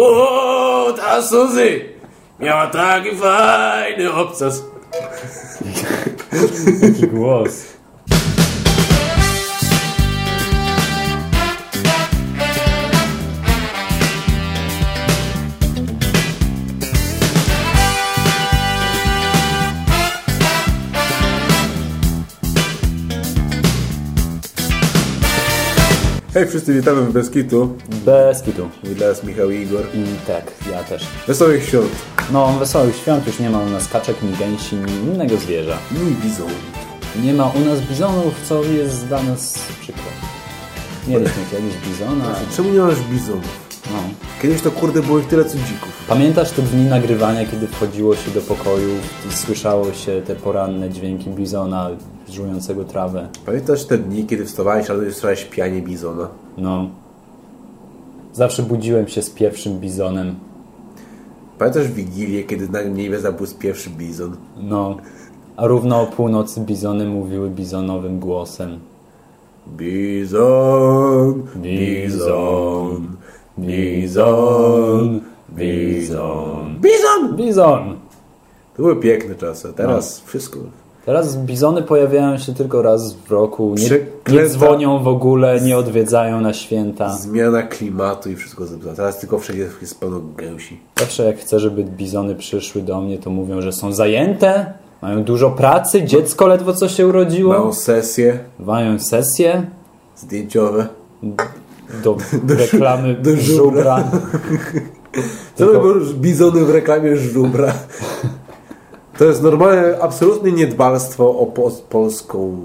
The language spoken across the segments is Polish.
O, ta Suzy miała taki fajny obcas. Jaki głos. Hej wszyscy, witamy w Beskitu. Bez kitu. Mój dla nas Michał i Igor. I tak, ja też. Wesołych świąt. No, wesołych świąt już nie ma u nas kaczek, ni gęsi, ni innego zwierza. No i bizon. Nie ma u nas bizonów, co jest dla nas przykre. Mieliśmy kiedyś bizona. Czemu nie masz bizonów? No. Kiedyś to kurde było ich tyle co dzików. Pamiętasz te dni nagrywania, kiedy wchodziło się do pokoju i słyszało się te poranne dźwięki bizona żującego trawę? Pamiętasz te dni, kiedy wstawałeś i słyszałeś pianie bizona? No. Zawsze budziłem się z pierwszym bizonem. Pamiętasz Wigilię, kiedy na niebie zabłysł pierwszy bizon? No. A równo o północy bizony mówiły bizonowym głosem. Bizon, Bizon, bizon, bizon. Bizon! Bizon! To były piękne czasy, teraz wszystko. Teraz bizony pojawiają się tylko raz w roku, nie, nie dzwonią w ogóle, nie odwiedzają na święta. Zmiana klimatu i wszystko zepsuło. Teraz tylko wszędzie jest pełno gęsi. Zawsze jak chcę, żeby bizony przyszły do mnie, to mówią, że są zajęte, mają dużo pracy, dziecko ledwo co się urodziło, Małą sesję mają sesje zdjęciowe. do reklamy do żubra. żubra. Co Tylko- to było bizony w reklamie żubra? To jest normalne, absolutne niedbalstwo o po polską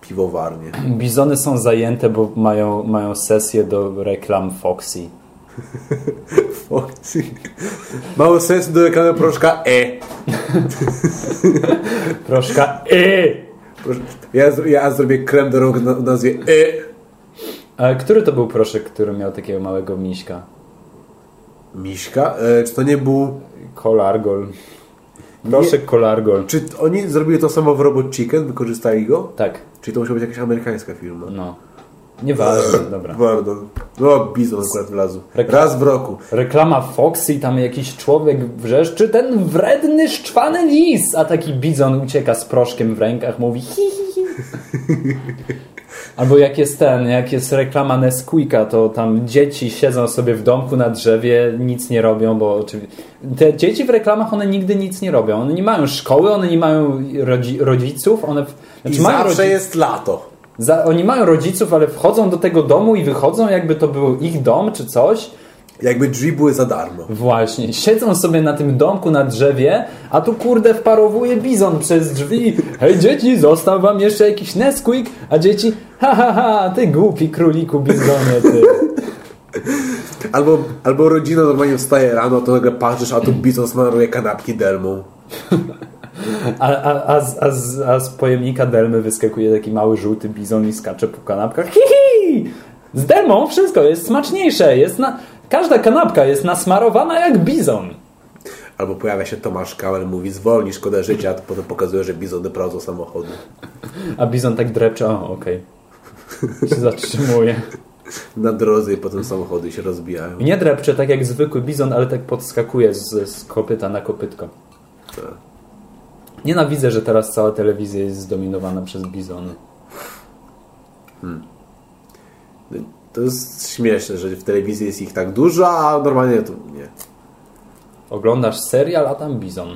piwowarnię. Bizony są zajęte, bo mają, mają sesję do reklam Foxy. Foxy. Mało sensu do reklamy proszka E. Proszka! Prosz- Ja, ja zrobię krem do rąk na nazwie E. A który to był proszek, który miał takiego małego miśka? Miśka? E, czy to nie był... Kolargol. Proszek Kolargol. Czy oni zrobili to samo w Robot Chicken? Wykorzystali go? Tak, Czy to musiała być jakaś amerykańska firma? no. Nieważne, dobra. Pardon. No, bizon akurat wlazł. Rekla- Raz w roku. Reklama Foxy, tam jakiś człowiek wrzeszczy, ten wredny, szczwany lis, a taki bizon ucieka z proszkiem w rękach, mówi hi, hi, hi. Albo jak jest ten, jak jest reklama Nesquika, to tam dzieci siedzą sobie w domku na drzewie, nic nie robią, bo oczywiście... Te dzieci w reklamach, one nigdy nic nie robią. One nie mają szkoły, one nie mają rodzi rodziców, one... w- I Znaczy mają zawsze rodzi- jest lato. za, oni mają rodziców, ale wchodzą do tego domu i wychodzą, jakby to był ich dom czy coś. Jakby drzwi były za darmo. Właśnie, siedzą sobie na tym domku na drzewie, a tu kurde wparowuje bizon przez drzwi. Hej dzieci, został wam jeszcze jakiś Nesquik? A dzieci, ha ha ha, ty głupi króliku bizonie, ty. Albo, albo rodzina normalnie wstaje rano, to nagle patrzysz, a tu bizon smaruje kanapki delmą. A, a, a, z, a, z, a z pojemnika delmy wyskakuje taki mały żółty bizon i skacze po kanapkach. Hi, hi! Z delmą wszystko jest smaczniejsze, jest na... Każda kanapka jest nasmarowana jak bizon. Albo pojawia się Tomasz Kałel, mówi zwolnij, szkoda życia, a potem pokazuje, że bizony prowadzą samochody. A bizon tak drepcze, o okej. Się zatrzymuje. Na drodze i potem samochody się rozbijają. Nie drepcze tak jak zwykły bizon, ale tak podskakuje z, z kopyta na kopytko. Tak. Nienawidzę, że teraz cała telewizja jest zdominowana przez bizony. To jest śmieszne, że w telewizji jest ich tak dużo, a normalnie to nie. Oglądasz serial, a tam bizon.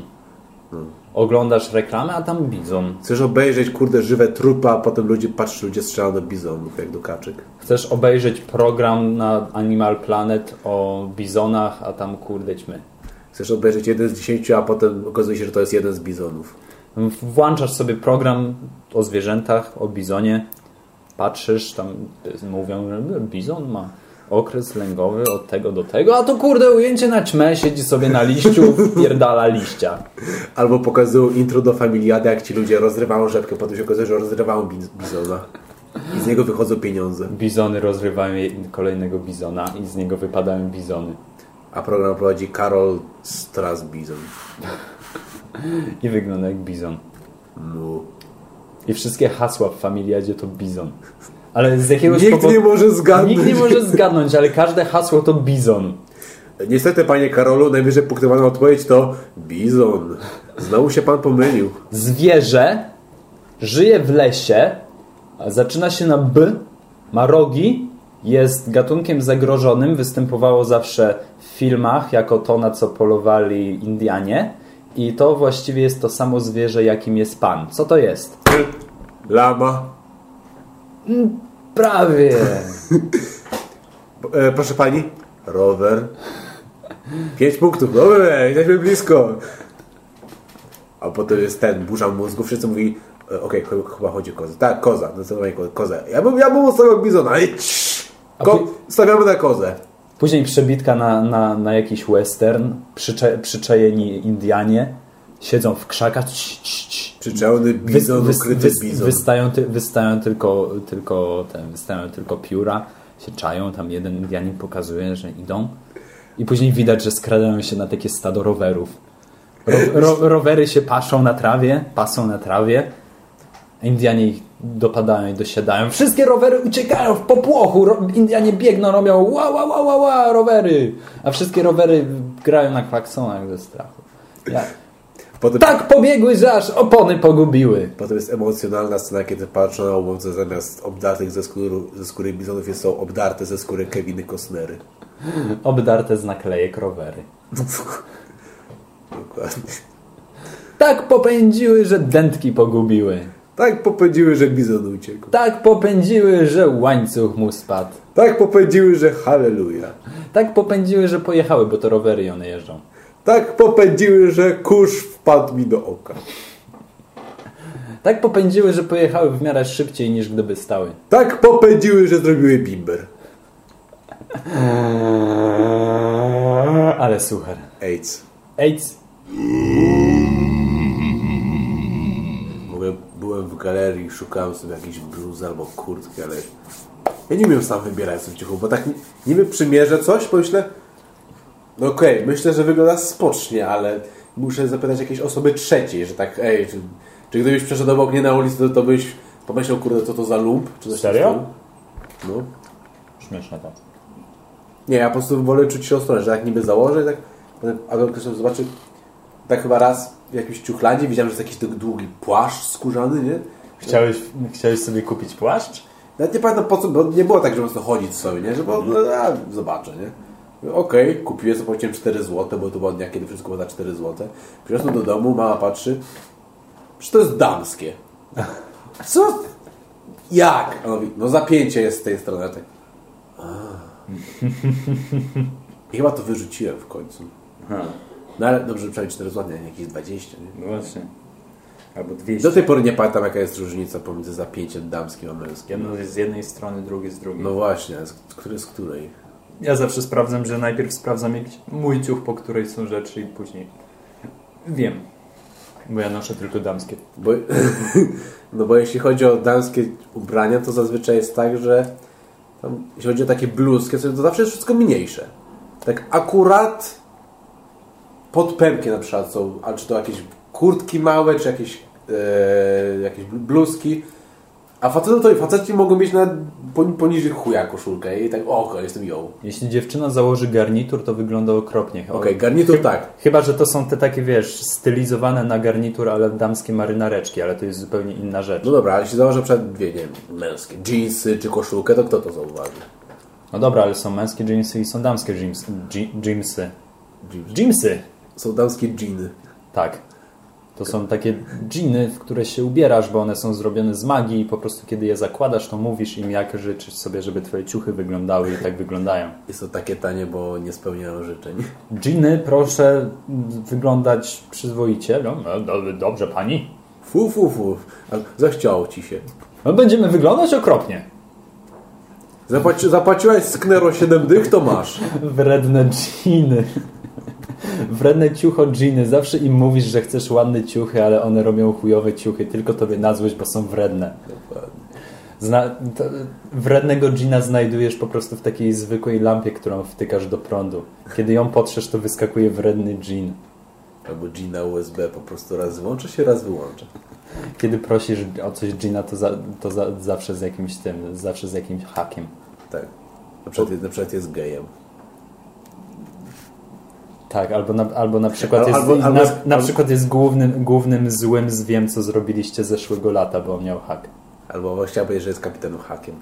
Oglądasz reklamę, a tam bizon. Chcesz obejrzeć, kurde, żywe trupy, a potem ludzie, patrzysz, ludzie strzelają do bizonów, jak do kaczek. Chcesz obejrzeć program na Animal Planet o bizonach, a tam kurde ćmy. Chcesz obejrzeć jeden z dziesięciu, a potem okazuje się, że to jest jeden z bizonów. Włączasz sobie program o zwierzętach, o bizonie, patrzysz, tam mówią, że bizon ma okres lęgowy od tego do tego, a to kurde ujęcie na ćmę, siedzi sobie na liściu, pierdala liścia. Albo pokazują intro do Familiady, jak ci ludzie rozrywają rzepkę, potem się okazuje, że rozrywają biz- bizona. I z niego wychodzą pieniądze. Bizony rozrywają kolejnego bizona i z niego wypadają bizony. A program prowadzi Karol Strasbizon. I wygląda jak bizon. Mu. I wszystkie hasła w Familiadzie to bizon. Ale z jakiegoś Nikt powodu... nie może zgadnąć. Nikt nie może zgadnąć, ale każde hasło to bizon. Niestety, panie Karolu, najwyżej punktowana odpowiedź to bizon. Znowu się pan pomylił. Zwierzę żyje w lesie, zaczyna się na B, ma rogi, jest gatunkiem zagrożonym, występowało zawsze w filmach jako to, na co polowali Indianie. I to właściwie jest to samo zwierzę, jakim jest pan. Co to jest? Lama. Prawie. E, proszę pani, rower. Pięć punktów. Dobra, jesteśmy blisko. A potem jest ten, burza mózgu. Wszyscy mówi, e, okej, ch- chyba chodzi o kozę. Tak, koza. Zdecydowanie ko- koza. Ja bym, ja bym ustawiał bizona, ale cii, ko- pi- stawiamy na kozę. Później przebitka na, na, na jakiś western, przycze, przyczajeni Indianie, siedzą w krzakach. Przyczełny bizon, Wys- ukryty wys- bizon. Wystają, ty, wystają, tylko, tylko, ten, wystają tylko pióra, się czają, tam jeden Indianin pokazuje, że idą i później widać, że skradają się na takie stado rowerów. Ro, ro, rowery się paszą na trawie, pasą na trawie, Indianie ich dopadają i dosiadają. Wszystkie rowery uciekają w popłochu, Indianie biegną, robią ła, ła, ła, ła, ła, rowery, a wszystkie rowery grają na klaksonach ze strachu. Ja, Potem, tak pobiegły, że aż opony pogubiły. potem jest emocjonalna scena, kiedy patrzą na łowcę zamiast obdartych ze skóry, ze skóry bizonów jest są obdarte ze skóry Keviny Costnery. Obdarte z naklejek rowery. Dokładnie. Tak popędziły, że dętki pogubiły. Tak popędziły, że bizon uciekł. Tak popędziły, że łańcuch mu spadł. Tak popędziły, że halleluja. Tak popędziły, że pojechały, bo to rowery i one jeżdżą. Tak popędziły, że kurz wpadł mi do oka. Tak popędziły, że pojechały w miarę szybciej niż gdyby stały. Tak popędziły, że zrobiły bimber. Ale suchar. AIDS. AIDS. W ogóle byłem w galerii, szukałem sobie jakiejś bluzy albo kurtki, ale ja nie umiem sam wybierać sobie ciuchów, bo tak ni- niby przymierzę coś, pomyślę, no okej, myślę, że wygląda spocznie, ale muszę zapytać jakiejś osoby trzeciej, że tak, ej, czy, czy gdybyś przeszedł obok mnie na ulicy, to, to byś pomyślał, kurde, co to za lump? Czy coś Serio? No. Śmieszne to. Nie, ja po prostu wolę czuć się ostrożnie, że tak niby założę i tak, potem- a ktoś tam zobaczy, tak chyba raz w jakimś ciuchlandzie widziałem, że jest jakiś tak długi płaszcz skórzany, nie? Chciałeś, chciałeś sobie kupić płaszcz? Nawet nie pamiętam po co, bo nie było tak, że prostu chodzić sobie, nie? Że bo, no, a, zobaczę, nie? Okej, kupiłem, zapłaciłem 4 zł, bo to było dnia, kiedy wszystko było za 4 zł. Przyniosłem do domu, mama patrzy, że to jest damskie. Co? Jak? On mówi, no zapięcie jest z tej strony. Ja tak. I chyba to wyrzuciłem w końcu. No ale dobrze, że przynajmniej 4 zł, nie jakieś 20, nie? No właśnie. Albo 200. Do tej pory nie pamiętam, jaka jest różnica pomiędzy zapięciem damskim a męskim. Jest z jednej strony, drugie z drugiej. No właśnie, z, który z której? Ja zawsze sprawdzam, że najpierw sprawdzam jakiś mój ciuch, po której są rzeczy i później wiem. Bo ja noszę tylko damskie. Bo, no bo jeśli chodzi o damskie ubrania, to zazwyczaj jest tak, że tam, jeśli chodzi o takie bluzki, to zawsze jest wszystko mniejsze. Tak akurat pod na przykład są, a czy to jakieś kurtki małe, czy jakieś, e, jakieś bl- bluzki. A facetom to faceci mogą mieć na poni- poniżej chuja koszulkę i tak, o, okej, jestem ją. Jeśli dziewczyna założy garnitur, to wygląda okropnie. Okej, garnitur tak. Chyba, że to są te takie, wiesz, stylizowane na garnitur, ale damskie marynareczki, ale to jest zupełnie inna rzecz. No dobra, ale jeśli założę przed dwie, nie wiem, męskie, jeansy czy koszulkę, to kto to zauważy? No dobra, ale są męskie jeansy i są damskie jeansy. Jeansy. Jeansy! Są damskie dżiny. Tak. To są takie dżiny, w które się ubierasz, bo one są zrobione z magii i po prostu kiedy je zakładasz, to mówisz im, jak życzysz sobie, żeby twoje ciuchy wyglądały i tak wyglądają. Jest to takie tanie, bo nie spełniają życzeń. Dżiny proszę wyglądać przyzwoicie. No, no, do- dobrze pani. Fu, fu, fu. Zachciało ci się. No, będziemy wyglądać okropnie. Zapłaci, zapłaciłaś sknero 7 dych, to masz. Wredne dżiny. Wredne ciucho dżiny. Zawsze im mówisz, że chcesz ładne ciuchy, ale one robią chujowe ciuchy. Tylko tobie na złość, bo są wredne. Zna, to, wrednego dżina znajdujesz po prostu w takiej zwykłej lampie, którą wtykasz do prądu. Kiedy ją potrzesz, to wyskakuje wredny dżin. Albo dżina USB po prostu raz włącza się, raz wyłącza. Kiedy prosisz o coś dżina, to, za, to za, zawsze z jakimś tym, zawsze z jakimś hakiem. Tak. Na przykład, na przykład jest gejem. Tak, albo na, albo na przykład Albo- jest, albo- albo na, jest- na przykład jest głównym, głównym złym z wiem, co zrobiliście zeszłego lata, bo on miał hak. Albo chciał powiedzieć, że jest kapitanem hakiem.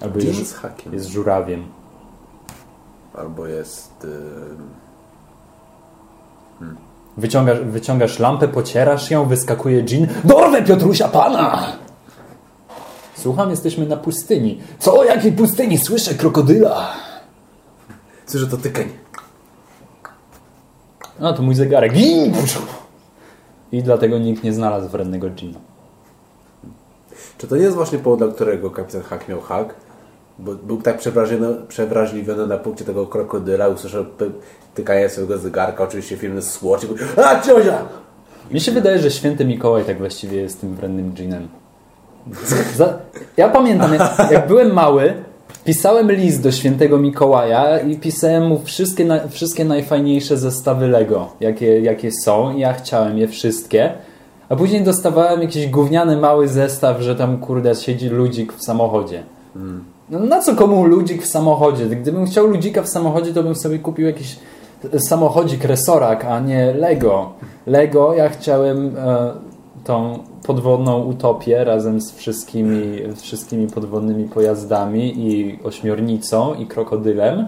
Albo jest, z hakiem. jest żurawiem. Albo jest... Yy... Wyciągasz, wyciągasz lampę, pocierasz ją, wyskakuje dżin. Dorwę Piotrusia Pana! Słucham, jesteśmy na pustyni. Co o jakiej pustyni? Słyszę krokodyla. Słyszę to tykanie. No to mój zegarek. I dlatego nikt nie znalazł wrednego dżina. Czy to nie jest właśnie powód, dla którego kapitan Hak miał hak? Bo był tak przewrażliwiony, przewrażliwiony na punkcie tego krokodyla, usłyszał tykanie swojego zegarka, oczywiście film Swatch i mówił, a ciocia! Mi się wydaje, że święty Mikołaj tak właściwie jest tym wrednym dżinem. Ja pamiętam, jak, jak byłem mały, pisałem list do świętego Mikołaja i pisałem mu wszystkie, na... wszystkie najfajniejsze zestawy Lego, jakie, jakie są ja chciałem je wszystkie. A później dostawałem jakiś gówniany mały zestaw, że tam kurde siedzi ludzik w samochodzie. No, na co komu ludzik w samochodzie? Gdybym chciał ludzika w samochodzie, to bym sobie kupił jakiś samochodzik, resorak, a nie Lego. Lego ja chciałem e, tą podwodną utopię razem z wszystkimi, wszystkimi podwodnymi pojazdami i ośmiornicą i krokodylem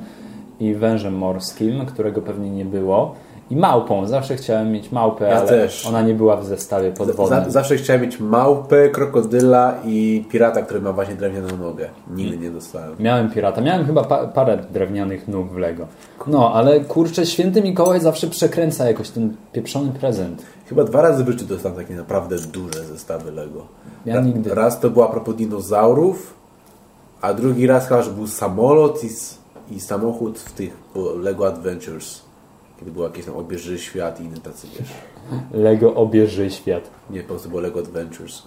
i wężem morskim, którego pewnie nie było. I małpą. Zawsze chciałem mieć małpę, Ja ale też. ona nie była w zestawie podwodnym. Za, zawsze chciałem mieć małpę, krokodyla i pirata, który ma właśnie drewnianą nogę. Nigdy nie dostałem. Miałem pirata. Miałem chyba pa parę drewnianych nóg w Lego. No, ale kurczę, święty Mikołaj zawsze przekręca jakoś ten pieprzony prezent. Chyba dwa razy w życiu dostałem takie naprawdę duże zestawy Lego. Ja nigdy. Raz to było a propos dinozaurów, a drugi raz chyba, był samolot i, i samochód w tych Lego Adventures. Kiedy był jakiś tam obieży świat i inny tacy, wiesz. Lego obieży świat. Nie, po prostu było Lego Adventures.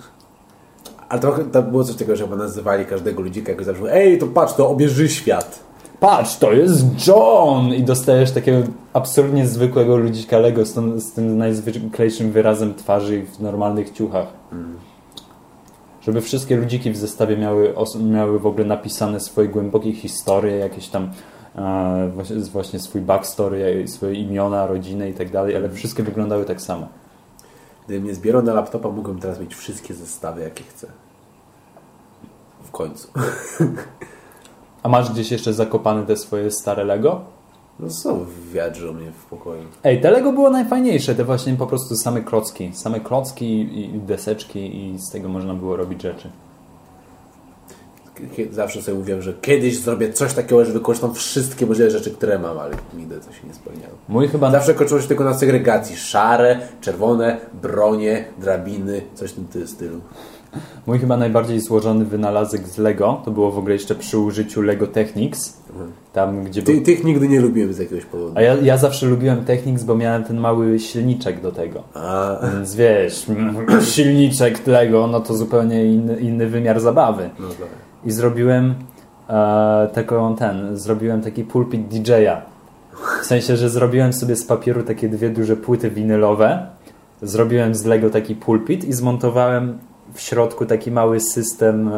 Ale trochę to było coś takiego, że chyba nazywali każdego ludzika jakoś zawsze, ej, to patrz, to obieży świat. Patrz, to jest John! I dostajesz takiego absurdnie zwykłego ludzika Lego z, tym- z tym najzwyklejszym wyrazem twarzy w normalnych ciuchach. Żeby wszystkie ludziki w zestawie miały, miały w ogóle napisane swoje głębokie historie, jakieś tam właśnie, swój backstory, swoje imiona, rodzinę i tak dalej, ale wszystkie wyglądały tak samo. Gdybym nie zbierał na laptopa, mógłbym teraz mieć wszystkie zestawy, jakie chcę. W końcu. A masz gdzieś jeszcze zakopane te swoje stare Lego? No są w wiadrze u mnie w pokoju. Ej, te Lego było najfajniejsze, te właśnie po prostu same klocki. Same klocki i deseczki i z tego można było robić rzeczy. Zawsze sobie mówiłem, że kiedyś zrobię coś takiego, że wykorzystam wszystkie możliwe rzeczy, które mam, ale nigdy to się nie spełniało. Mój chyba... Zawsze kończyło się tylko na segregacji. Szare, czerwone, bronie, drabiny, coś w tym ty- stylu. Mój chyba najbardziej złożony wynalazek z Lego to było w ogóle jeszcze przy użyciu Lego Technics. Tam, gdzie był... Ty, tych nigdy nie lubiłem z jakiegoś powodu. A ja, ja zawsze lubiłem Technics, bo miałem ten mały silniczek do tego. A, Więc wiesz, silniczek Lego, no to zupełnie inny, inny wymiar zabawy. no dobra. I zrobiłem e, taką, ten, zrobiłem taki pulpit DJ-a. W sensie, że zrobiłem sobie z papieru takie dwie duże płyty winylowe, zrobiłem z Lego taki pulpit i zmontowałem w środku taki mały system e,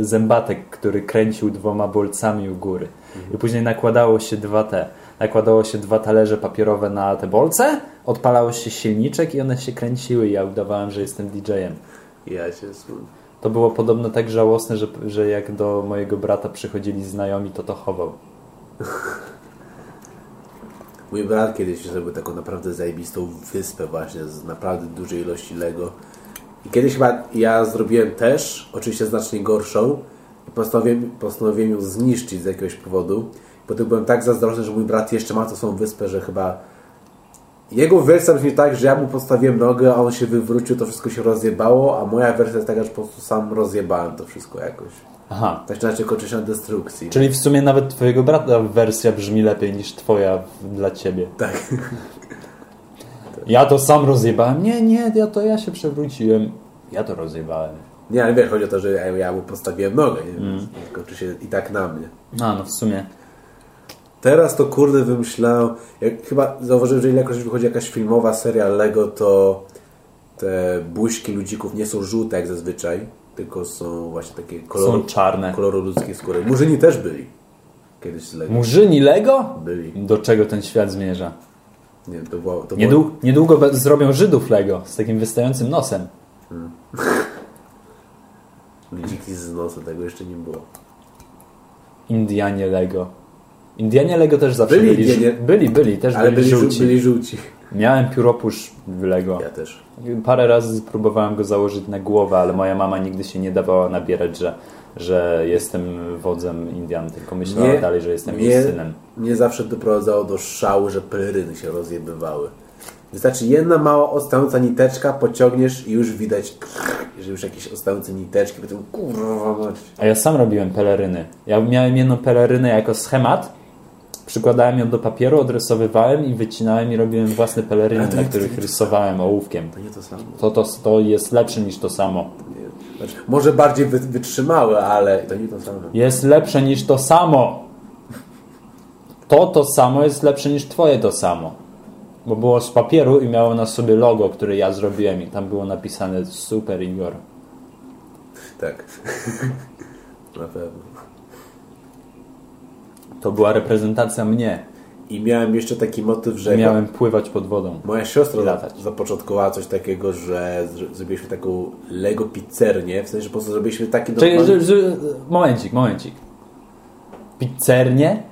zębatek, który kręcił dwoma bolcami u góry. I później nakładało się dwa te, nakładało się dwa talerze papierowe na te bolce, odpalało się silniczek i one się kręciły i ja udawałem, że jestem DJ-em. Ja się sm- To było podobno tak żałosne, że, że jak do mojego brata przychodzili znajomi, to to chował. Mój brat kiedyś zrobił taką naprawdę zajebistą wyspę właśnie z naprawdę dużej ilości Lego. I kiedyś chyba ja zrobiłem też, oczywiście znacznie gorszą i postanowiłem, postanowiłem ją zniszczyć z jakiegoś powodu. Potem byłem tak zazdrosny, że mój brat jeszcze ma tą swoją wyspę, że chyba jego wersja brzmi tak, że ja mu postawiłem nogę, a on się wywrócił, to wszystko się rozjebało, a moja wersja jest taka, że po prostu sam rozjebałem to wszystko jakoś. Aha. Tak czy inaczej kończy się na destrukcji. Czyli w sumie nawet twojego brata wersja brzmi lepiej niż twoja dla ciebie. Tak. Ja to sam rozjebałem. Nie, nie, ja to ja się przewróciłem. Ja to rozjebałem. Nie, ale wiesz, chodzi o to, że ja, ja mu postawiłem nogę, nie? Więc kończy się i tak na mnie. A, no w sumie. Teraz to kurde wymyślałem, jak chyba zauważyłem, że ilekroć wychodzi jakaś filmowa seria Lego, to te buźki ludzików nie są żółte jak zazwyczaj, tylko są właśnie takie koloru, Są czarne. koloru ludzkiej skóry. Murzyni też byli. Kiedyś z Lego Murzyni Lego? byli. Do czego ten świat zmierza? Nie, to było, to było, Niedłu niedługo be- zrobią Żydów Lego z takim wystającym nosem. Ludziki z nosa, tego jeszcze nie było. Indianie Lego. Indianie Lego też zawsze Byli byli. Indianie. byli, byli, też Ale byli, byli, żółci. byli żółci. Miałem pióropusz w Lego. Ja też. Parę razy próbowałem go założyć na głowę, ale moja mama nigdy się nie dawała nabierać, że, że jestem wodzem Indian, tylko myślała Nie, dalej, że jestem nie. jej synem. Mnie zawsze doprowadzało do szału, że peleryny się rozjebywały. Wystarczy jedna mała odstająca niteczka, pociągniesz i już widać, że już jakieś odstające niteczki, potem kurwa. A ja sam robiłem peleryny. Ja miałem jedną pelerynę jako schemat, przykładałem ją do papieru, odrysowywałem i wycinałem i robiłem własne peleryny, na których rysowałem ołówkiem. To nie to samo. To, to, to jest lepsze niż to samo. Znaczy, może bardziej wy, wytrzymałe, ale to nie to samo. Jest lepsze niż to samo. To to samo jest lepsze niż twoje to samo. Bo było z papieru i miało na sobie logo, które ja zrobiłem i tam było napisane Super Igor. Tak. Na pewno. To była reprezentacja mnie. I miałem jeszcze taki motyw, że Miałem pływać pod wodą. moja siostra Latać. za- zapoczątkowała coś takiego, że zr- zrobiliśmy taką Lego pizzernię, w sensie, że po prostu zrobiliśmy taki Czekaj, normalny- że, że, momencik, momencik. Pizzernie?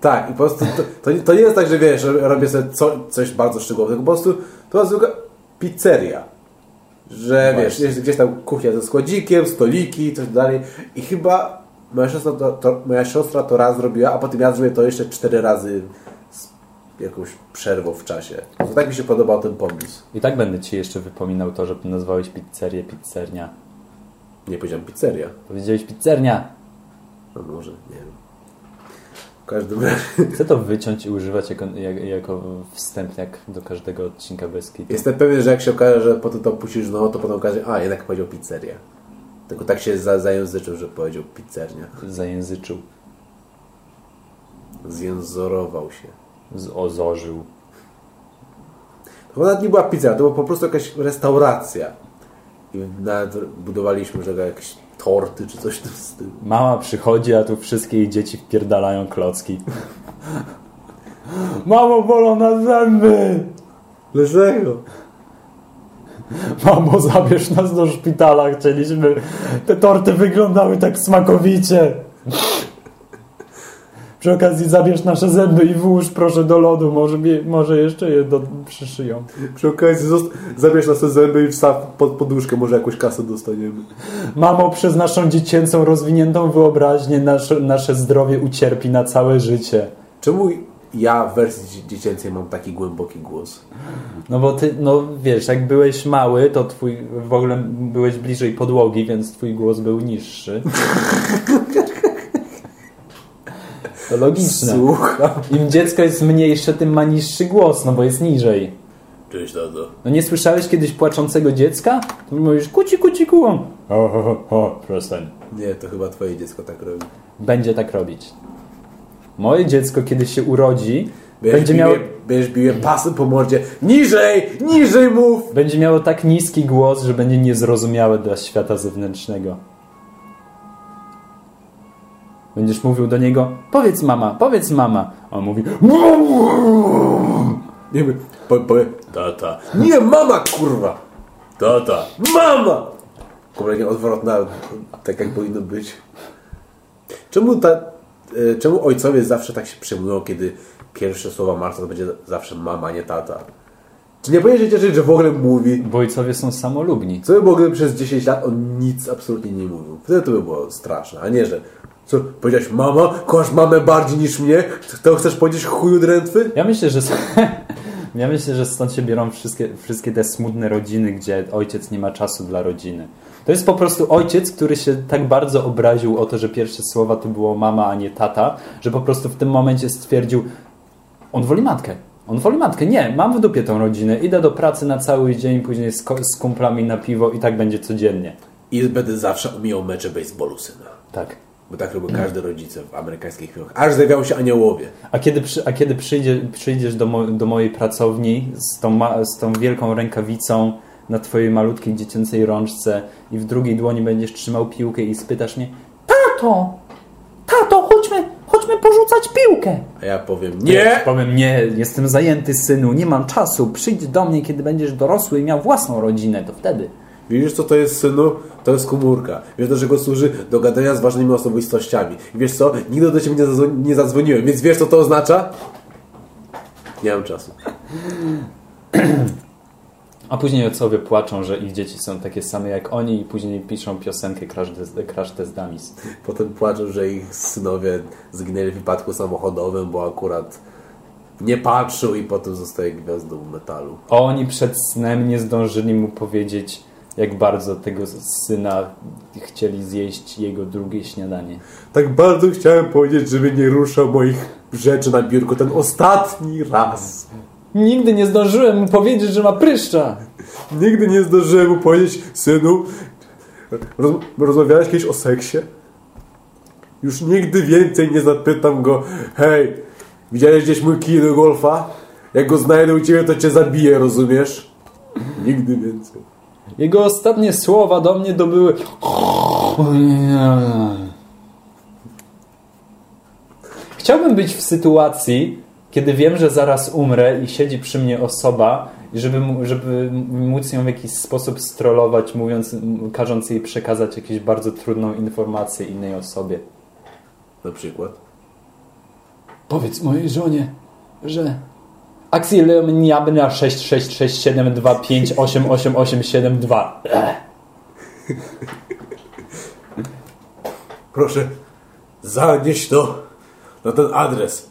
Tak, i po prostu to, to, nie- to nie jest tak, że wiesz, że robię sobie co, coś bardzo szczegółowego, po prostu to jest zwykła pizzeria. Że Właśnie. wiesz, jest gdzieś tam kuchnia ze składzikiem, stoliki, coś dalej. I chyba moja siostra to, to, moja siostra to raz zrobiła, a potem ja zrobię to jeszcze cztery razy z jakąś przerwą w czasie. To tak mi się podobał ten pomysł. I tak będę ci jeszcze wypominał to, że nazwałeś pizzerię pizzernia. Nie powiedziałem pizzeria. Powiedziałeś pizzernia. No może, nie wiem. W każdym razie Chcę to wyciąć i używać jako, jak, jako wstępniak do każdego odcinka bez kitu. jestem pewien, że jak się okaże, że potem to puścisz, no to potem okaże, a jednak powiedział pizzeria. Tylko tak się za, zajęzyczył, że powiedział pizzernia. Zajęzyczył, Zjęzorował się. ozorzył. To nawet nie była pizzeria, to była po prostu jakaś restauracja. I nawet budowaliśmy, że jakieś torty czy coś w tym stylu. Mama przychodzi, a tu wszystkie jej dzieci wpierdalają klocki. Mamo, bolą na zęby! Dlaczego? Mamo, zabierz nas do szpitala, chcieliśmy... Te torty wyglądały tak smakowicie. Przy okazji zabierz nasze zęby i włóż proszę do lodu, może, może jeszcze je do, przyszyją. Przy okazji zabierz nas te zęby i wstaw pod poduszkę, może jakąś kasę dostaniemy. Mamo, przez naszą dziecięcą, rozwiniętą wyobraźnię nasze, nasze zdrowie ucierpi na całe życie. Czemu ja w wersji dzie- dziecięcej mam taki głęboki głos? No bo ty, no wiesz, jak byłeś mały, to twój, w ogóle byłeś bliżej podłogi, więc twój głos był niższy. To logiczne. Słucham. Im dziecko jest mniejsze, tym ma niższy głos, no bo jest niżej. Cześć, tato. No nie słyszałeś kiedyś płaczącego dziecka? To mówisz kuci, kuci, kułą. Ho, ho, ho, ho, przestań. Nie, to chyba twoje dziecko tak robi. Będzie tak robić. Moje dziecko, kiedy się urodzi, Będziesz będzie miało, będziesz bił je pasem po mordzie. Niżej! Niżej mów! będzie miało tak niski głos, że będzie niezrozumiałe dla świata zewnętrznego. Będziesz mówił do niego, powiedz mama, powiedz mama. On mówi, Nie wiem, tata. Nie, mama, kurwa! Tata. Mama! Kompletnie odwrotna, tak jak powinno być. Czemu, ta, czemu ojcowie zawsze tak się przejmują, kiedy pierwsze słowa Marta to będzie zawsze mama, nie tata? Czy nie powinien się cieszyć, że w ogóle mówi? bo ojcowie są samolubni. Co by było, gdyby przez 10 lat on nic absolutnie nie mówił? Wtedy to by było straszne, a nie, że co, powiedziałeś mama? Kochasz mamę bardziej niż mnie? To chcesz powiedzieć chuju drętwy? Ja myślę, że ja myślę, że stąd się biorą wszystkie, wszystkie te smutne rodziny, gdzie ojciec nie ma czasu dla rodziny. To jest po prostu ojciec, który się tak bardzo obraził o to, że pierwsze słowa to było mama, a nie tata, że po prostu w tym momencie stwierdził, on woli matkę. On woli matkę. Nie, mam w dupie tą rodzinę, idę do pracy na cały dzień, później z, z kumplami na piwo i tak będzie codziennie. I będę zawsze omijał mecze baseballu syna. Tak. Bo tak robią każdy rodzice w amerykańskich filmach. Aż zjawiają się aniołowie. A kiedy, przy, a kiedy przyjdzie, przyjdziesz do, mo, do mojej pracowni z tą, ma, z tą wielką rękawicą na twojej malutkiej dziecięcej rączce i w drugiej dłoni będziesz trzymał piłkę i spytasz mnie Tato! Tato, chodźmy, chodźmy porzucać rzucać piłkę. A ja powiem Nie! nie! Powiem nie, jestem zajęty synu, nie mam czasu. Przyjdź do mnie, kiedy będziesz dorosły i miał własną rodzinę, to wtedy. Widzisz co to jest synu? To jest komórka. Wiesz do czego służy? Do gadania z ważnymi osobistościami. I wiesz co? Nigdy do Ciebie nie, zadzwoni- nie zadzwoniłem, więc wiesz co to oznacza? Nie mam czasu. A później ojcowie płaczą, że ich dzieci są takie same jak oni i później piszą piosenkę Crash, Des- Crash Test Dummies. Potem płaczą, że ich synowie zginęli w wypadku samochodowym, bo akurat nie patrzył i potem zostaje gwiazdą metalu. Oni przed snem nie zdążyli mu powiedzieć, jak bardzo tego syna chcieli zjeść jego drugie śniadanie. Tak bardzo chciałem powiedzieć, żeby nie ruszał moich rzeczy na biurku ten ostatni raz. Nigdy nie zdążyłem mu powiedzieć, że ma pryszcza. Nigdy nie zdążyłem mu powiedzieć, synu, roz, rozmawiałeś kiedyś o seksie? Już nigdy więcej nie zapytam go, hej, widziałeś gdzieś mój kij do golfa? Jak go znajdę u ciebie, to cię zabiję, rozumiesz? Nigdy więcej. Jego ostatnie słowa do mnie to były... Chciałbym być w sytuacji, kiedy wiem, że zaraz umrę i siedzi przy mnie osoba, i żeby, żeby móc ją w jakiś sposób strollować, mówiąc, każąc jej przekazać jakąś bardzo trudną informację innej osobie. Na przykład. Powiedz mojej żonie, że Axilomniabna 66672588872 Proszę, zanieś to na ten adres.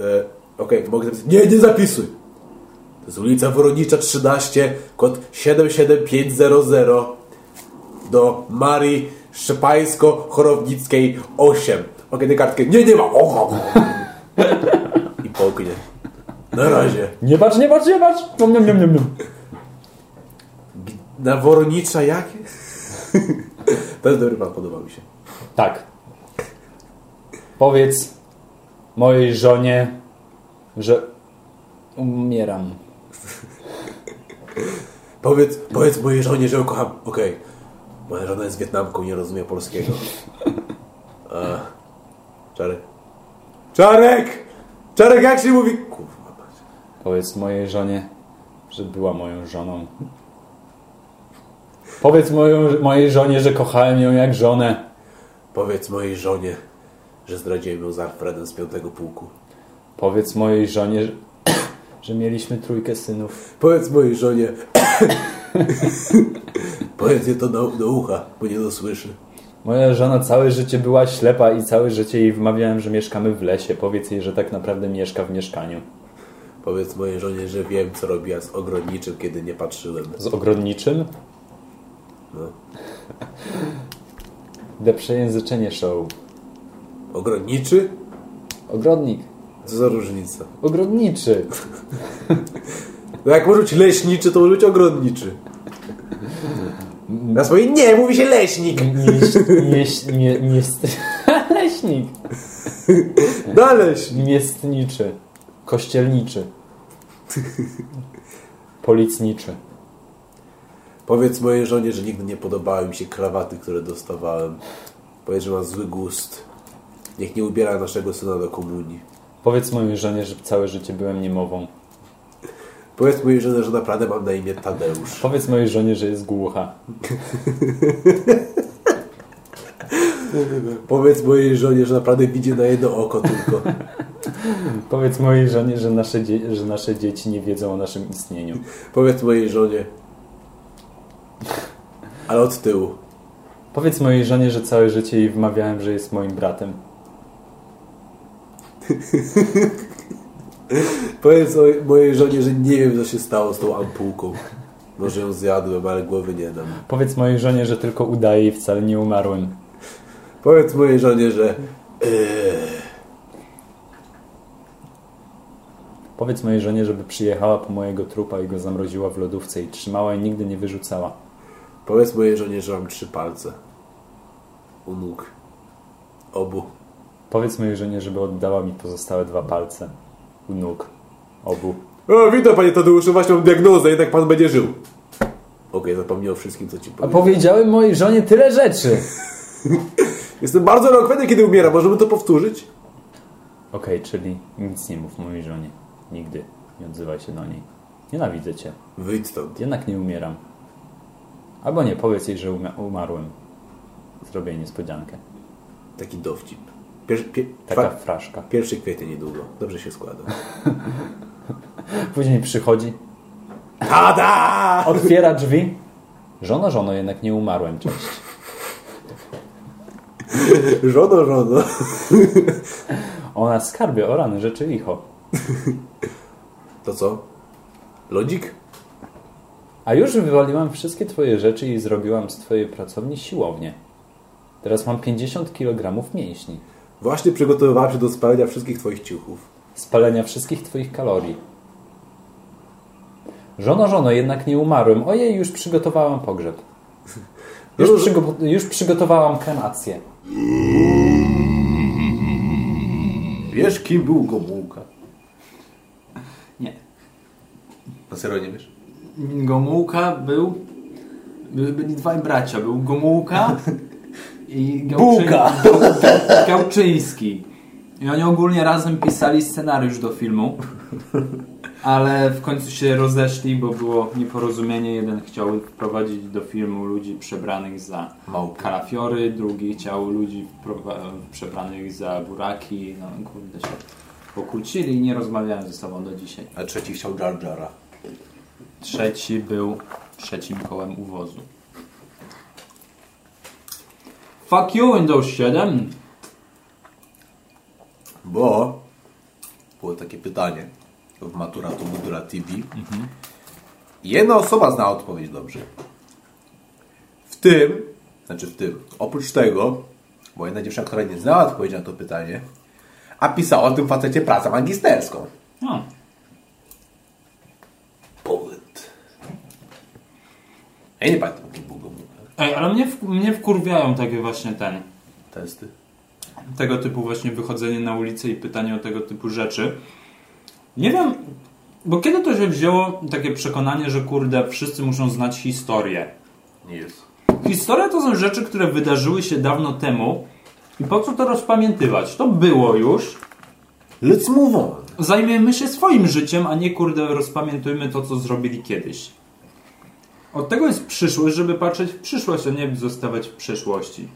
E, Okej, mogę zapisać. Nie, nie zapisuj. To jest ulica Woronicza 13, kod 77500 do Marii Szczepańsko-Chorownickiej 8. Okej, tę kartkę. Nie, nie ma. O, I połknie. Na razie. Nie patrz, nie patrz, nie patrz! Niam, niam, niam, niam. Na Woronicza jakie? To jest dobry pan, podoba mi się. Tak. Powiedz mojej żonie, że umieram. Powiedz, powiedz mojej żonie, że ją kocham. Okej. Moja żona jest Wietnamką, nie rozumie polskiego. A, Czarek. Czarek! Czarek, jak się mówi? Kurwa. Powiedz mojej żonie, że była moją żoną. Powiedz moją, mojej żonie, że kochałem ją jak żonę. Powiedz mojej żonie, że zdradziłem ją z Alfredem z piątego pułku. Powiedz mojej żonie, że, że mieliśmy trójkę synów. Powiedz mojej żonie. Powiedz jej to do, do ucha, bo nie dosłyszy. Moja żona całe życie była ślepa i całe życie jej wmawiałem, że mieszkamy w lesie. Powiedz jej, że tak naprawdę mieszka w mieszkaniu. Powiedz mojej żonie, że wiem, co robiła z ogrodniczym, kiedy nie patrzyłem. Z ogrodniczym? No. The przejęzyczenie show. Ogrodniczy? Ogrodnik. Co za różnica? Ogrodniczy. No jak może być leśniczy, to może być ogrodniczy. Na swoje nie, mówi się leśnik. Nie, nie, leśnik. Na leśnik. Miestniczy. Kościelniczy. Policniczy. Powiedz mojej żonie, że nigdy nie podobały mi się krawaty, które dostawałem. Powiedz, że ma zły gust. Niech nie ubiera naszego syna do komunii. Powiedz mojej żonie, że całe życie byłem niemową. Powiedz mojej żonie, że naprawdę mam na imię Tadeusz. Powiedz mojej żonie, że jest głucha. Powiedz mojej żonie, że naprawdę widzi na jedno oko tylko. Powiedz mojej żonie, że nasze, że nasze dzieci nie wiedzą o naszym istnieniu. Powiedz mojej żonie. Ale od tyłu. Powiedz mojej żonie, że całe życie jej wmawiałem, że jest moim bratem. Powiedz o- mojej żonie, że nie wiem, co się stało z tą ampułką. Może ją zjadłem, ale głowy nie dam. Powiedz mojej żonie, że tylko udaję i wcale nie umarłem. Powiedz mojej żonie, że... Yy, Powiedz mojej żonie, żeby przyjechała po mojego trupa i go zamroziła w lodówce i trzymała i nigdy nie wyrzucała. powiedz mojej żonie, że mam trzy palce. U nóg. Obu. Powiedz mojej żonie, żeby oddała mi pozostałe dwa palce. U nóg. Obu. O, witam panie Tadeuszu, właśnie mam diagnozę, jednak pan będzie żył. Okej, zapomniał o wszystkim, co ci A powiem. powiedziałem mojej żonie tyle rzeczy. Jestem bardzo elokwentny, kiedy umieram. Możemy to powtórzyć? Okej, czyli nic nie mów mojej żonie. Nigdy nie odzywaj się do niej. Nienawidzę cię. Wyjdź stąd. Jednak nie umieram. Albo nie, powiedz jej, że umarłem. Zrobię jej niespodziankę. Taki dowcip. Pier, pie, Taka fraszka. pierwszy kwiecień niedługo. Dobrze się składa. Później przychodzi, Tada! otwiera drzwi. Żono, żono, jednak nie umarłem. Cześć. Żono, żono. Ona skarbie, o rany, rzeczy licho. To co? Lodzik? A już wywaliłam wszystkie twoje rzeczy i zrobiłam z twojej pracowni siłownię. Teraz mam 50 kg mięśni. Właśnie przygotowywałem się do spalenia wszystkich twoich ciuchów. Spalenia wszystkich twoich kalorii. Żono, żono, jednak nie umarłem. Ojej, już przygotowałam pogrzeb. Już, Żono, przygo- już przygotowałam kremację. Wiesz, kim był Gomułka? Nie. Na serio nie wiesz? Gomułka był... By, byli dwaj bracia. Był Gomułka i Bułka. Gałczy- Gałczyński. I oni ogólnie razem pisali scenariusz do filmu. Ale w końcu się rozeszli, bo było nieporozumienie. Jeden chciał wprowadzić do filmu ludzi przebranych za Małpy. kalafiory, drugi chciał ludzi przebranych za buraki. No kurde się pokłócili i nie rozmawiałem ze sobą do dzisiaj. A trzeci chciał Jar Jara. Trzeci był trzecim kołem uwozu. Fuck you Windows 7! Bo było takie pytanie w Matura to Budura TV. Jedna osoba zna odpowiedź dobrze. W tym, znaczy w tym, oprócz tego, bo jedna dziewczyna, która nie znała odpowiedzi na to pytanie, a pisała o tym facecie pracę magisterską. No, Poet. Ja nie pamiętam, jaki był. Ej, ale mnie, w, mnie wkurwiają takie właśnie ten, Testy. tego typu właśnie wychodzenie na ulicę i pytanie o tego typu rzeczy. Nie wiem, bo kiedy to się wzięło takie przekonanie, że kurde, wszyscy muszą znać historię. Jest. Historia to są rzeczy, które wydarzyły się dawno temu i po co to rozpamiętywać? To było już. Let's move on. Zajmiemy się swoim życiem, a nie kurde rozpamiętujmy to, co zrobili kiedyś. Od tego jest przyszłość, żeby patrzeć w przyszłość, a nie zostawać w przeszłości.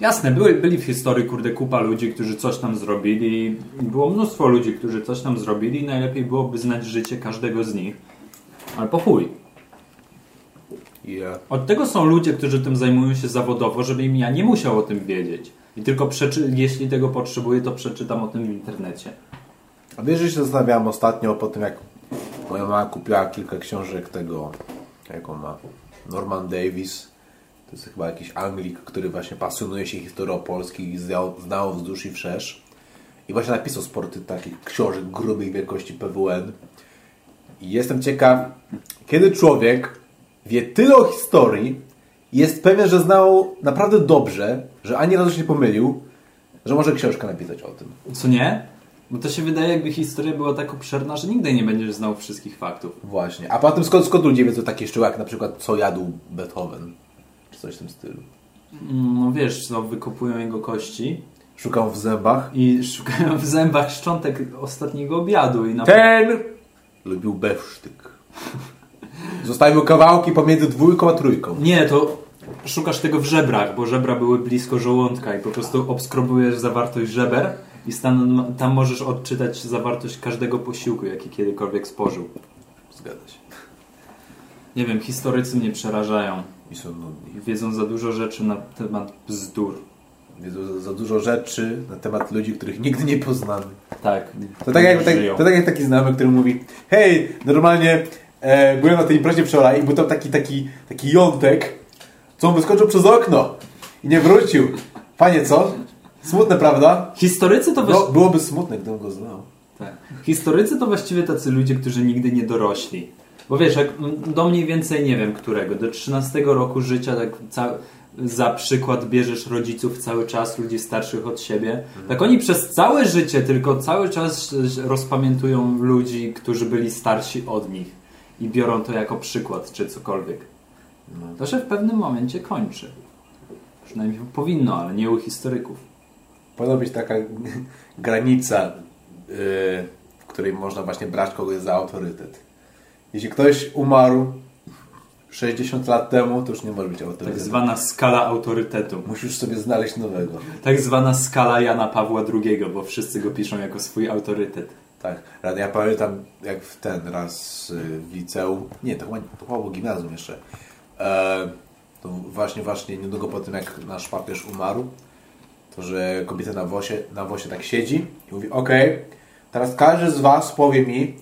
Jasne, były, byli w historii kurde kupa ludzi, którzy coś tam zrobili. Było mnóstwo ludzi, którzy coś tam zrobili i najlepiej byłoby znać życie każdego z nich. Ale po chuj. Yeah. Od tego są ludzie, którzy tym zajmują się zawodowo, żebym ja nie musiał o tym wiedzieć. I tylko przeczy, jeśli tego potrzebuję, to przeczytam o tym w internecie. A wiesz, że się zastanawiałem ostatnio po tym, jak moja mama kupiła kilka książek tego, jaką ma, Norman Davis. To jest chyba jakiś Anglik, który właśnie pasjonuje się historią Polski i znał, wzdłuż i wszerz. I właśnie napisał sporty takich książek grubej wielkości PWN. I jestem ciekaw, kiedy człowiek wie tyle o historii jest pewien, że znał naprawdę dobrze, że ani razu się nie pomylił, że może książkę napisać o tym. Co nie? Bo to się wydaje, jakby historia była tak obszerna, że nigdy nie będziesz znał wszystkich faktów. Właśnie. A poza tym skąd, skąd ludzie wiedzą takie szczegóły, jak na przykład co jadł Beethoven? Czy coś w tym stylu. No wiesz, co, wykopują jego kości Szukam w zębach. i szukają w zębach szczątek ostatniego obiadu i na Ten lubił bewsztyk. Zostawił kawałki pomiędzy dwójką a trójką. Nie, to szukasz tego w żebrach, bo żebra były blisko żołądka i po prostu obskrobujesz zawartość żeber i stan, tam możesz odczytać zawartość każdego posiłku, jaki kiedykolwiek spożył. Zgadza się. Nie wiem, historycy mnie przerażają. I są nudni. Wiedzą za dużo rzeczy na temat bzdur. Wiedzą za, za dużo rzeczy na temat ludzi, których nigdy nie poznamy. Tak. To tak jak, tak, to tak jak taki znajomy, który mówi Hej, normalnie e, byłem na tej imprezie wczoraj i był tam taki, taki, taki jątek, co on wyskoczył przez okno i nie wrócił. Panie, co? Smutne, prawda? Historycy to, No, właści- byłoby smutne, gdybym go znał. tak. Historycy to właściwie tacy ludzie, którzy nigdy nie dorośli. Bo wiesz, jak do mniej więcej nie wiem którego, do 13 roku życia tak za przykład bierzesz rodziców cały czas, ludzi starszych od siebie, tak oni przez całe życie tylko cały czas rozpamiętują ludzi, którzy byli starsi od nich i biorą to jako przykład czy cokolwiek. To się w pewnym momencie kończy. Przynajmniej powinno, ale nie u historyków. Powinna być taka granica, yy, w której można właśnie brać kogoś za autorytet. Jeśli ktoś umarł 60 lat temu, to już nie może być Tak autorytetem. zwana skala autorytetu. Musisz sobie znaleźć nowego. Tak zwana skala Jana Pawła II, bo wszyscy go piszą jako swój autorytet. Tak, ja pamiętam jak w ten raz y, w liceum, nie, to chyba, to chyba było gimnazjum jeszcze, e, to właśnie, właśnie niedługo po tym jak nasz papież umarł, to że kobieta na wosie, na wosie tak siedzi i mówi, okej, teraz każdy z was powie mi,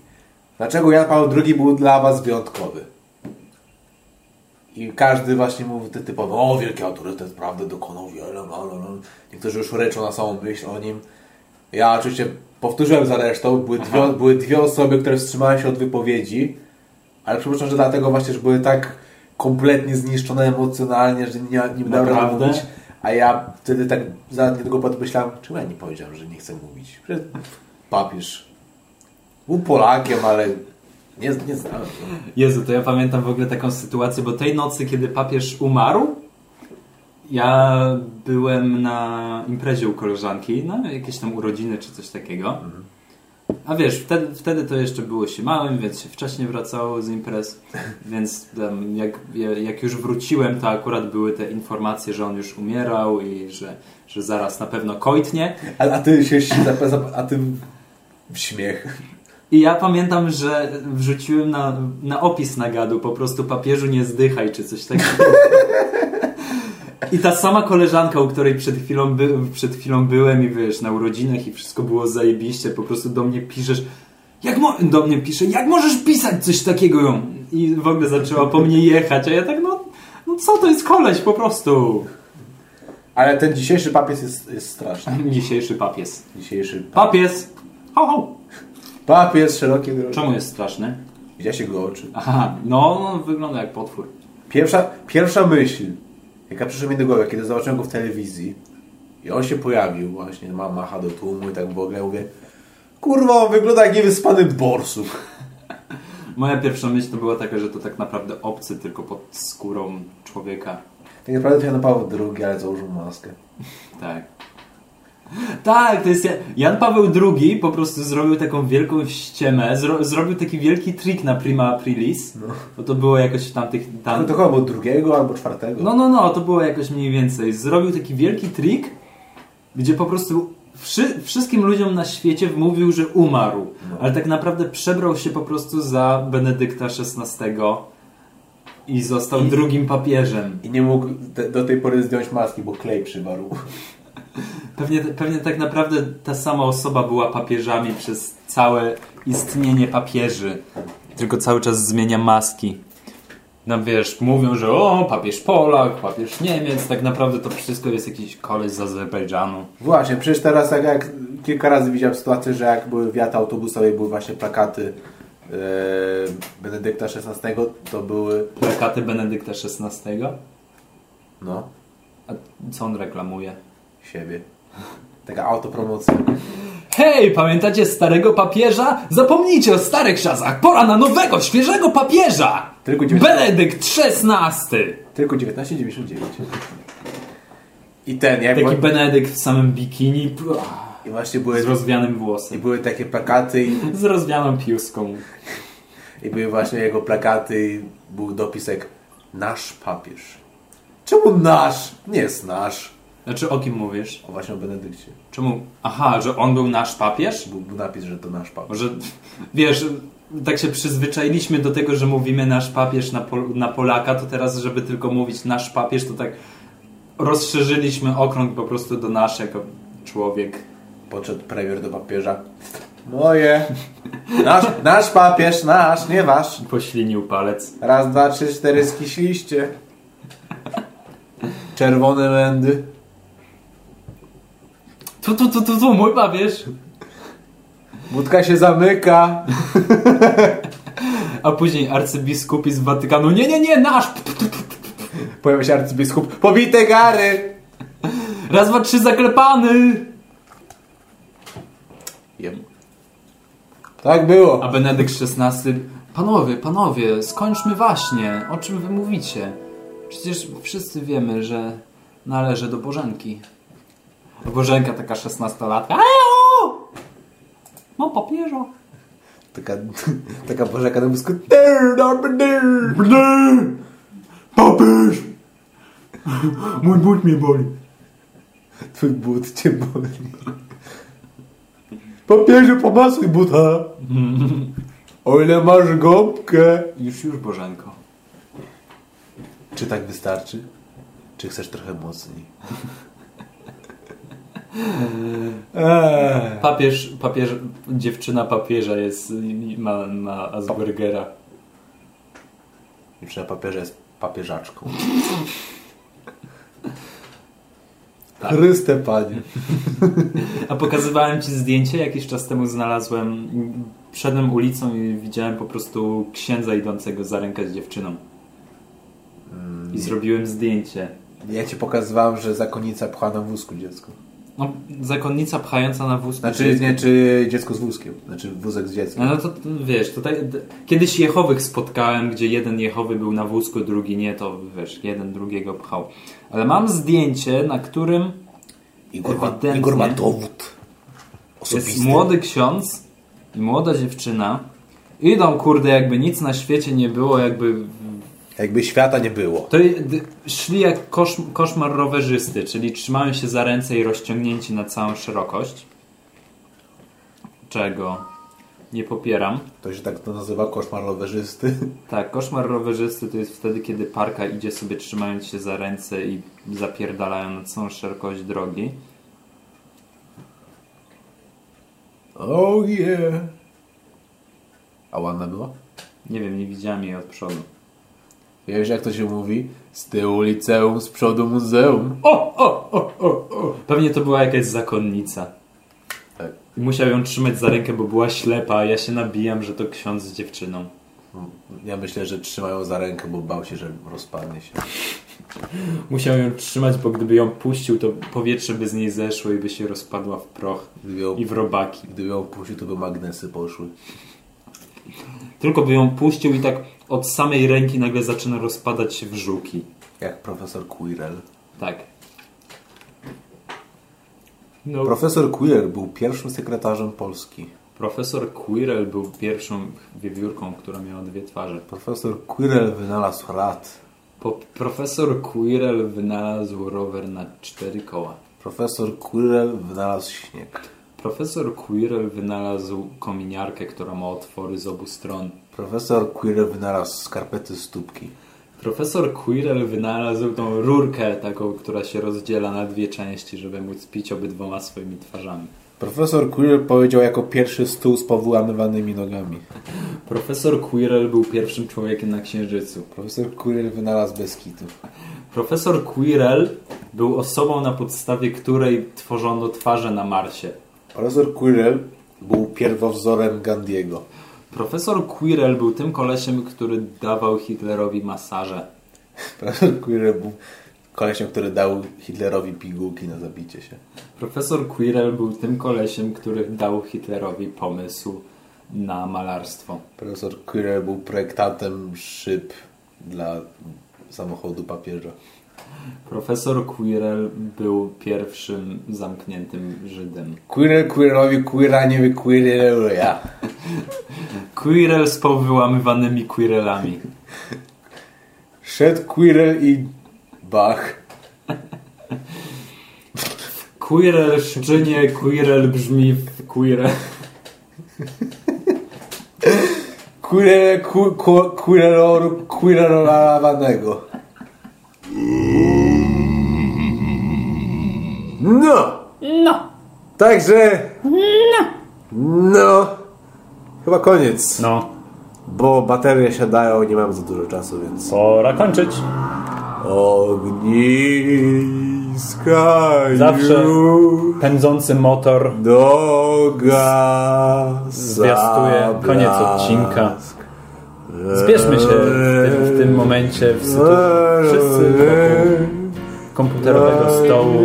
dlaczego Jan Paweł II był dla was wyjątkowy. I każdy właśnie mówi te typowe, o wielki autorytet, prawda, dokonał wiele. Niektórzy już ryczą na samą myśl o nim. Ja oczywiście powtórzyłem za resztą, były dwie, były dwie osoby, które wstrzymały się od wypowiedzi, ale przypuszczam, że dlatego właśnie, że były tak kompletnie zniszczone emocjonalnie, że nie, nie Naprawdę? mówić. A ja wtedy tak za niedługo potem myślałem, czemu ja nie powiedziałem, że nie chcę mówić? Przecież papież był Polakiem, ale nie, nie znałem. Jezu, to ja pamiętam w ogóle taką sytuację, bo tej nocy, kiedy papież umarł, ja byłem na imprezie u koleżanki, na jakieś tam urodziny czy coś takiego. A wiesz, wtedy, wtedy to jeszcze było się małym, więc się wcześniej wracało z imprez, więc tam jak, jak już wróciłem, to akurat były te informacje, że on już umierał i że, że zaraz na pewno kojtnie. A, a ty się, a ty śmiech. I ja pamiętam, że wrzuciłem na, na opis nagadu po prostu papieżu nie zdychaj, czy coś takiego. I ta sama koleżanka, u której przed chwilą, by, przed chwilą byłem i wiesz, na urodzinach i wszystko było zajebiście, po prostu do mnie piszesz, jak mo- do mnie pisze, jak możesz pisać coś takiego? I w ogóle zaczęła po mnie jechać, a ja tak, no, no co to jest koleś po prostu. Ale ten dzisiejszy papies jest, jest straszny. Dzisiejszy papies. Dzisiejszy Papies! Ho, ho. papies szerokie drogi. Czemu jest straszny? Widziałeś jego oczy. Aha, no, no wygląda jak potwór. Pierwsza, pierwsza myśl, jaka przyszła mi do głowy, kiedy zobaczyłem go w telewizji i on się pojawił, właśnie ma macha do tłumu i tak w ogóle, mówię kurwa, on wygląda jak niewyspany borsuk. Moja pierwsza myśl to była taka, że to tak naprawdę obcy tylko pod skórą człowieka. Tak naprawdę to Jan Paweł II, ale założył maskę. Tak. Tak, to jest Ja- Jan Paweł II po prostu zrobił taką wielką ściemę, zro, zrobił taki wielki trik na Prima Aprilis, bo to było jakoś w tamtych... Tam, to chyba było drugiego albo czwartego. no, no, no, to było jakoś mniej więcej. Zrobił taki wielki trik, gdzie po prostu wszy, wszystkim ludziom na świecie wmówił, że umarł, ale tak naprawdę przebrał się po prostu za Benedykta XVI i został I- drugim papieżem. I nie mógł te, do tej pory zdjąć maski, bo klej przywarł. Pewnie, pewnie tak naprawdę ta sama osoba była papieżami przez całe istnienie papieży. Tylko cały czas zmienia maski. No wiesz, mówią, że o, papież Polak, papież Niemiec, tak naprawdę to wszystko jest jakiś koleś z Azerbejdżanu. Właśnie, przecież teraz jak, jak kilka razy widziałem sytuację, że jak były wiaty autobusowe i były właśnie plakaty e, Benedykta XVI, to były Plakaty Benedykta XVI. no, A co on reklamuje? Siebie. Taka autopromocja. Hej, pamiętacie starego papieża? Zapomnijcie o starych czasach. Pora na nowego, świeżego papieża! Tylko 19, Benedykt XVI! tylko 1999. I ten, jak Taki Benedykt w samym bikini. i właśnie były, Z rozwianym i włosem. były takie plakaty i, Z rozwianą piłską. i były właśnie jego plakaty i był dopisek nasz papież. Czemu nasz? Nie jest nasz. Znaczy o kim mówisz? O właśnie o Benedykcie. Czemu? Aha, że on był nasz papież? Był, był napis, że to nasz papież. Może, wiesz, tak się przyzwyczailiśmy do tego, że mówimy nasz papież na, Pol na Polaka, to teraz, żeby tylko mówić nasz papież, to tak rozszerzyliśmy okrąg po prostu do nasz jako człowiek. Podszedł premier do papieża. Moje. Nasz, nasz papież, nasz, nie wasz. Poślinił palec. Raz, dwa, trzy, cztery skiśliście. Czerwone mędy. Tu, tu, tu, tu, tu, mój papież. Budka się zamyka. A później arcybiskupi z Watykanu. Nie, nie, nie, nasz! Pojawia się arcybiskup. Pobite gary. Raz, dwa, trzy, zaklepany! Jem. Tak było. A Benedykt XVI, panowie, panowie, skończmy właśnie. O czym wy mówicie? Przecież wszyscy wiemy, że należy do Bożenki. Bożenka taka 16-latka. Ajo! Mam papieża. Taka, taka bożeka na blisku. Papież! Mój but mnie boli. Twój but cię boli. Papieżu, pomasuj buta. O ile masz gąbkę. Już, już Bożenko. Czy tak wystarczy? Czy chcesz trochę mocniej? Eee. Papież, papież, dziewczyna papieża jest, ma, ma Aspergera. Dziewczyna papieża jest papieżaczką. Tak. Chryste panie. A pokazywałem Ci zdjęcie, jakiś czas temu znalazłem, szedłem ulicą i widziałem po prostu księdza idącego za rękę z dziewczyną. I zrobiłem zdjęcie. Ja ci pokazywałem, że zakonnica pcha na wózku dziecko. No, zakonnica pchająca na wózku. Znaczy, nie, czy dziecko z wózkiem. Znaczy wózek z dzieckiem. No to to wiesz, tutaj kiedyś Jehowych spotkałem, gdzie jeden Jehowy był na wózku, drugi nie, to wiesz, jeden drugiego pchał. Ale mam zdjęcie, na którym Igor, ma, Igor ma dowód. jest Osobisty. młody ksiądz i młoda dziewczyna. Idą, kurde, jakby nic na świecie nie było, jakby Jakby świata nie było. To szli jak kosz, koszmar rowerzysty, czyli trzymają się za ręce i rozciągnięci na całą szerokość. Czego nie popieram. To się tak to nazywa koszmar rowerzysty. Tak, koszmar rowerzysty to jest wtedy, kiedy parka idzie sobie trzymając się za ręce i zapierdalają na całą szerokość drogi. Oh yeah. A ładna była? Nie wiem, nie widziałem jej od przodu. Wiesz jak to się mówi? Z tyłu liceum, z przodu muzeum. O, o, o, o, o. Pewnie to była jakaś zakonnica. Tak. I musiał ją trzymać za rękę, bo była ślepa, a ja się nabijam, że to ksiądz z dziewczyną. Ja myślę, że trzymają za rękę, bo bał się, że rozpadnie się. Musiał ją trzymać, bo gdyby ją puścił, to powietrze by z niej zeszło i by się rozpadła w proch ją, i w robaki. gdyby ją puścił, to by magnesy poszły. Tylko by ją puścił i tak od samej ręki nagle zaczyna rozpadać się w żółki. Jak profesor Quirrell. Tak. No, Profesor Quirrell był pierwszym sekretarzem Polski. profesor Quirrell był pierwszą wiewiórką, która miała dwie twarze. Profesor Quirrell wynalazł rad. Po, profesor Quirrell wynalazł rower na cztery koła. Profesor Quirrell wynalazł śnieg. Profesor Quirrell wynalazł kominiarkę, która ma otwory z obu stron. Profesor Quirrell wynalazł skarpety stópki. Profesor Quirrell wynalazł tą rurkę taką, która się rozdziela na dwie części, żeby móc pić obydwoma swoimi twarzami. Profesor Quirrell powiedział jako pierwszy stół z powyłamywanymi nogami. Profesor Quirrell był pierwszym człowiekiem na Księżycu. Profesor Quirrell wynalazł bez kitu. Profesor Quirrell był osobą, na podstawie której tworzono twarze na Marsie. Profesor Quirrell był pierwowzorem Gandiego. Profesor Quirrell był tym kolesiem, który dawał Hitlerowi masaże. Profesor Quirrell był kolesiem, który dał Hitlerowi pigułki na zabicie się. Profesor Quirrell był tym kolesiem, który dał Hitlerowi pomysł na malarstwo. Profesor Quirrell był projektantem szyb dla samochodu papieża. Profesor Quirrell był pierwszym zamkniętym Żydem. Quirrell Quirrellowi Quirra nie wyquirreluje. Quirrell z powyłamywanymi Quirrellami. Szedł Quirrell i Bach. Quirrell szczynie, Quirrell brzmi w Quirrell. Quirrell ku- ku- Quirrelloru No! No! Także... No! Chyba koniec. No, Bo baterie siadają, nie mam za dużo czasu, więc... pora kończyć. Ogniska Zawsze Pędzący motor Doga Zwiastuje koniec odcinka. Zbierzmy się w tym, w tym momencie w sytu- wszyscy wokół komputerowego stołu.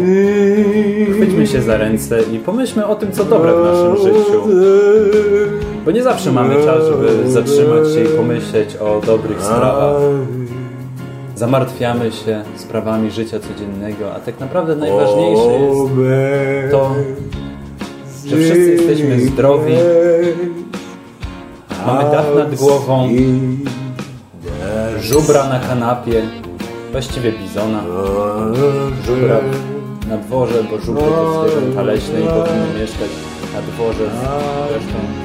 Chwyćmy się za ręce i pomyślmy o tym, co dobre w naszym życiu. Bo nie zawsze mamy czas, żeby zatrzymać się i pomyśleć o dobrych sprawach. zamartwiamy się sprawami życia codziennego, a tak naprawdę najważniejsze jest to, że wszyscy jesteśmy zdrowi, mamy dach nad głową, żubra na kanapie, właściwie bizona, żubra na dworze, bo żubry to zwierzęta leśne i powinny mieszkać na dworze. Z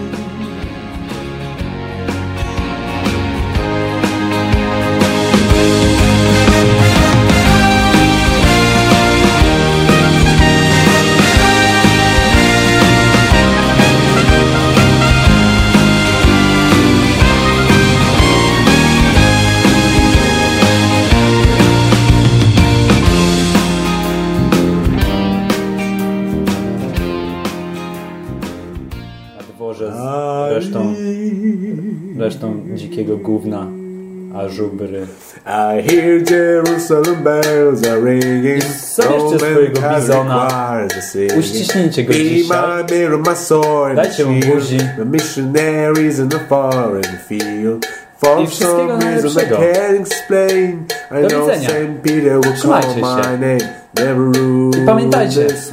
dzikiego gówna, a żubry. I hear Jerusalem bells are ringing. zabierzcie swojego bizona. Uściśnijcie go dzisiaj. Dajcie mu buzi. The missionaries in the foreign field. For I wszystkiego some reason I najlepszego. can't explain. I Do know widzenia. Saint Peter will call Trzymajcie my się. name. Never ruled I pamiętajcie. this